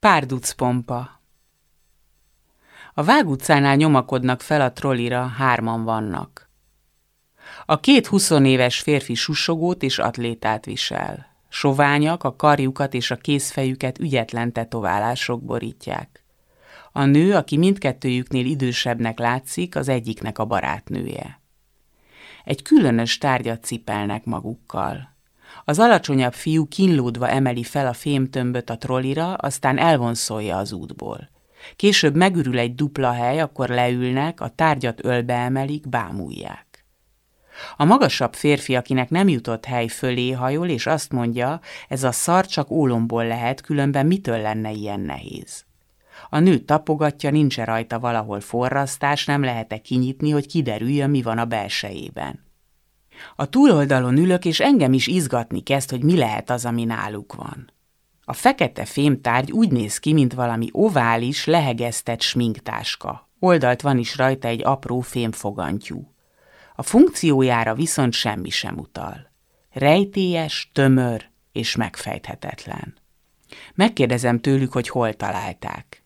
Párduc pompa A Vág utcánál nyomakodnak fel a trollira, hárman vannak. A két huszonéves férfi susogót és atlétát visel. Soványak a karjukat és a kézfejüket ügyetlen tetoválások borítják. A nő, aki mindkettőjüknél idősebbnek látszik, az egyiknek a barátnője. Egy különös tárgyat cipelnek magukkal. Az alacsonyabb fiú kínlódva emeli fel a fémtömböt a trollira, aztán elvonszolja az útból. Később megürül egy dupla hely, akkor leülnek, a tárgyat ölbe emelik, bámulják. A magasabb férfi, akinek nem jutott hely fölé hajol, és azt mondja, ez a szar csak ólomból lehet, különben mitől lenne ilyen nehéz. A nő tapogatja, nincs -e rajta valahol forrasztás, nem lehet-e kinyitni, hogy kiderüljön, mi van a belsejében. A túloldalon ülök, és engem is izgatni kezd, hogy mi lehet az, ami náluk van. A fekete fémtárgy úgy néz ki, mint valami ovális, lehegeztett sminktáska. Oldalt van is rajta egy apró fémfogantyú. A funkciójára viszont semmi sem utal. Rejtélyes, tömör és megfejthetetlen. Megkérdezem tőlük, hogy hol találták.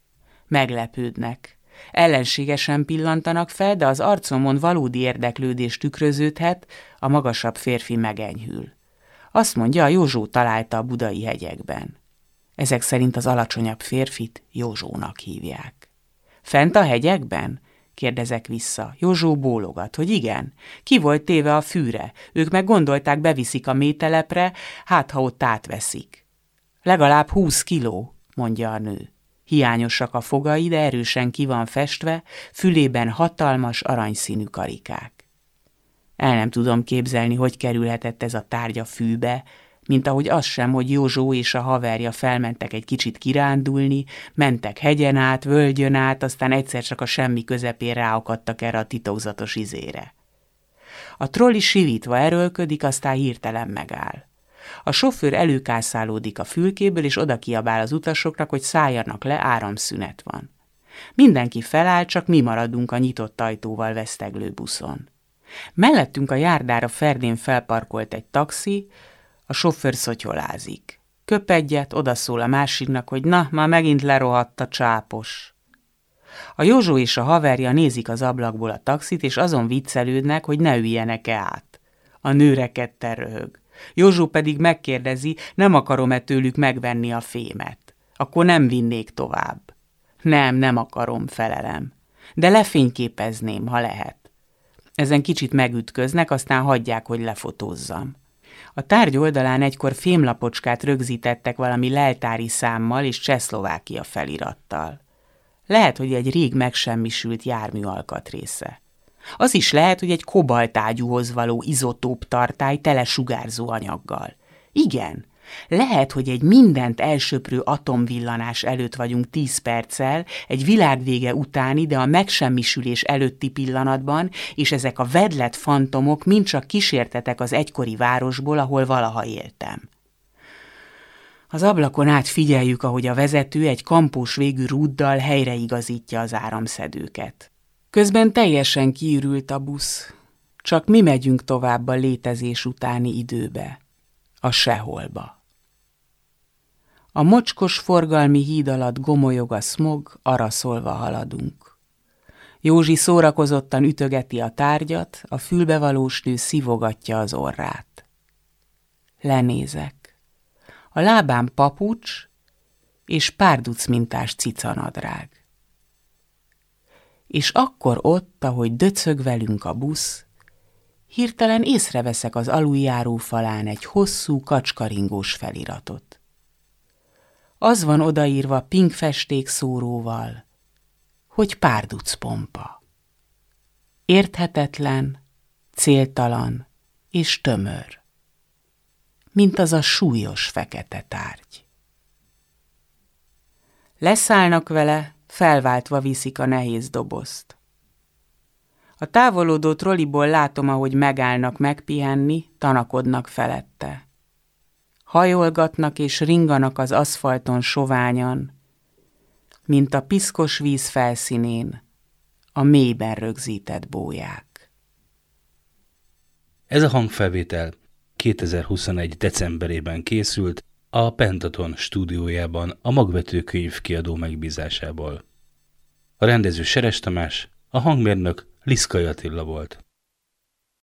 Meglepődnek. Ellenségesen pillantanak fel, de az arcomon valódi érdeklődés tükröződhet, a magasabb férfi megenyhül. Azt mondja, a Józsó találta a budai hegyekben. Ezek szerint az alacsonyabb férfit Józsónak hívják. Fent a hegyekben? kérdezek vissza. Józsó bólogat, hogy igen. Ki volt téve a fűre? Ők meg gondolták, beviszik a mételepre, hát ha ott átveszik. Legalább húsz kiló, mondja a nő. Hiányosak a fogai, de erősen ki van festve, fülében hatalmas aranyszínű karikák. El nem tudom képzelni, hogy kerülhetett ez a tárgya fűbe, mint ahogy az sem, hogy Józsó és a haverja felmentek egy kicsit kirándulni, mentek hegyen át, völgyön át, aztán egyszer csak a semmi közepén ráakadtak erre a titokzatos izére. A trolli sivítva erőlködik, aztán hirtelen megáll. A sofőr előkászálódik a fülkéből, és oda kiabál az utasoknak, hogy szálljanak le, áramszünet van. Mindenki feláll, csak mi maradunk a nyitott ajtóval veszteglő buszon. Mellettünk a járdára ferdén felparkolt egy taxi, a sofőr szotyolázik. Köp egyet, odaszól a másiknak, hogy na, már megint lerohadt a csápos. A Józsó és a haverja nézik az ablakból a taxit, és azon viccelődnek, hogy ne üljenek-e át. A nő rekedten röhög. Józsó pedig megkérdezi, nem akarom-e tőlük megvenni a fémet. Akkor nem vinnék tovább. Nem, nem akarom, felelem. De lefényképezném, ha lehet. Ezen kicsit megütköznek, aztán hagyják, hogy lefotózzam. A tárgy oldalán egykor fémlapocskát rögzítettek valami leltári számmal és Csehszlovákia felirattal. Lehet, hogy egy rég megsemmisült jármű alkatrésze. Az is lehet, hogy egy kobaltágyúhoz való izotóp tartály tele sugárzó anyaggal. Igen, lehet, hogy egy mindent elsöprő atomvillanás előtt vagyunk tíz perccel, egy világvége utáni, de a megsemmisülés előtti pillanatban, és ezek a vedlet fantomok mind csak kísértetek az egykori városból, ahol valaha éltem. Az ablakon át figyeljük, ahogy a vezető egy kampós végű rúddal helyreigazítja az áramszedőket. Közben teljesen kiürült a busz. Csak mi megyünk tovább a létezés utáni időbe, a seholba. A mocskos forgalmi híd alatt gomolyog a smog, araszolva haladunk. Józsi szórakozottan ütögeti a tárgyat, a fülbevalós nő szivogatja az orrát. Lenézek. A lábám papucs és párduc mintás cicanadrág. És akkor ott, ahogy döcög velünk a busz, hirtelen észreveszek az aluljáró falán egy hosszú kacskaringós feliratot. Az van odaírva pink festék szóróval, hogy párduc pompa. Érthetetlen, céltalan és tömör, mint az a súlyos fekete tárgy. Leszállnak vele, felváltva viszik a nehéz dobozt. A távolodó trolliból látom, ahogy megállnak megpihenni, tanakodnak felette hajolgatnak és ringanak az aszfalton soványan, mint a piszkos víz felszínén, a mélyben rögzített bóják. Ez a hangfelvétel 2021. decemberében készült, a Pentaton stúdiójában a magvető könyv kiadó megbízásából. A rendező Seres Tamás, a hangmérnök Liszkai Attila volt.